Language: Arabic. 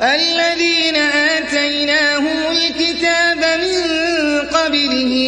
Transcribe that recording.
الذين آتيناهم الكتاب من قبله